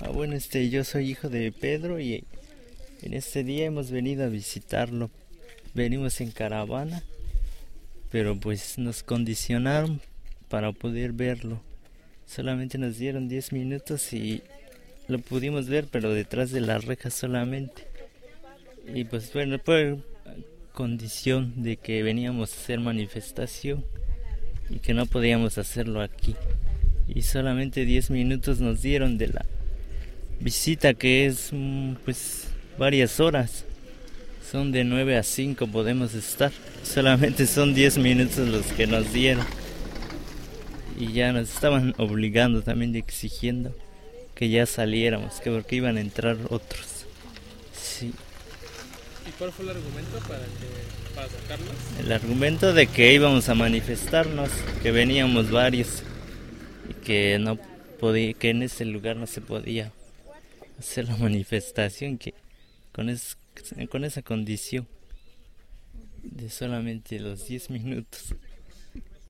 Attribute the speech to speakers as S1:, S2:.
S1: Ah, bueno, este, yo soy hijo de Pedro y en este día hemos venido a visitarlo. Venimos en caravana, pero pues nos condicionaron para poder verlo. Solamente nos dieron 10 minutos y lo pudimos ver, pero detrás de la reja solamente. Y pues bueno, por condición de que veníamos a hacer manifestación y que no podíamos hacerlo aquí. Y solamente 10 minutos nos dieron de la visita que es mm, pues varias horas. Son de 9 a 5 podemos estar. Solamente son 10 minutos los que nos dieron. Y ya nos estaban obligando también exigiendo que ya saliéramos, que porque iban a entrar otros. Sí.
S2: ¿Y cuál fue el argumento para, que, para sacarnos?
S1: El argumento de que íbamos a manifestarnos, que veníamos varios y que no podía, que en ese lugar no se podía hacer la manifestación, que con, es, con esa condición de solamente los 10 minutos.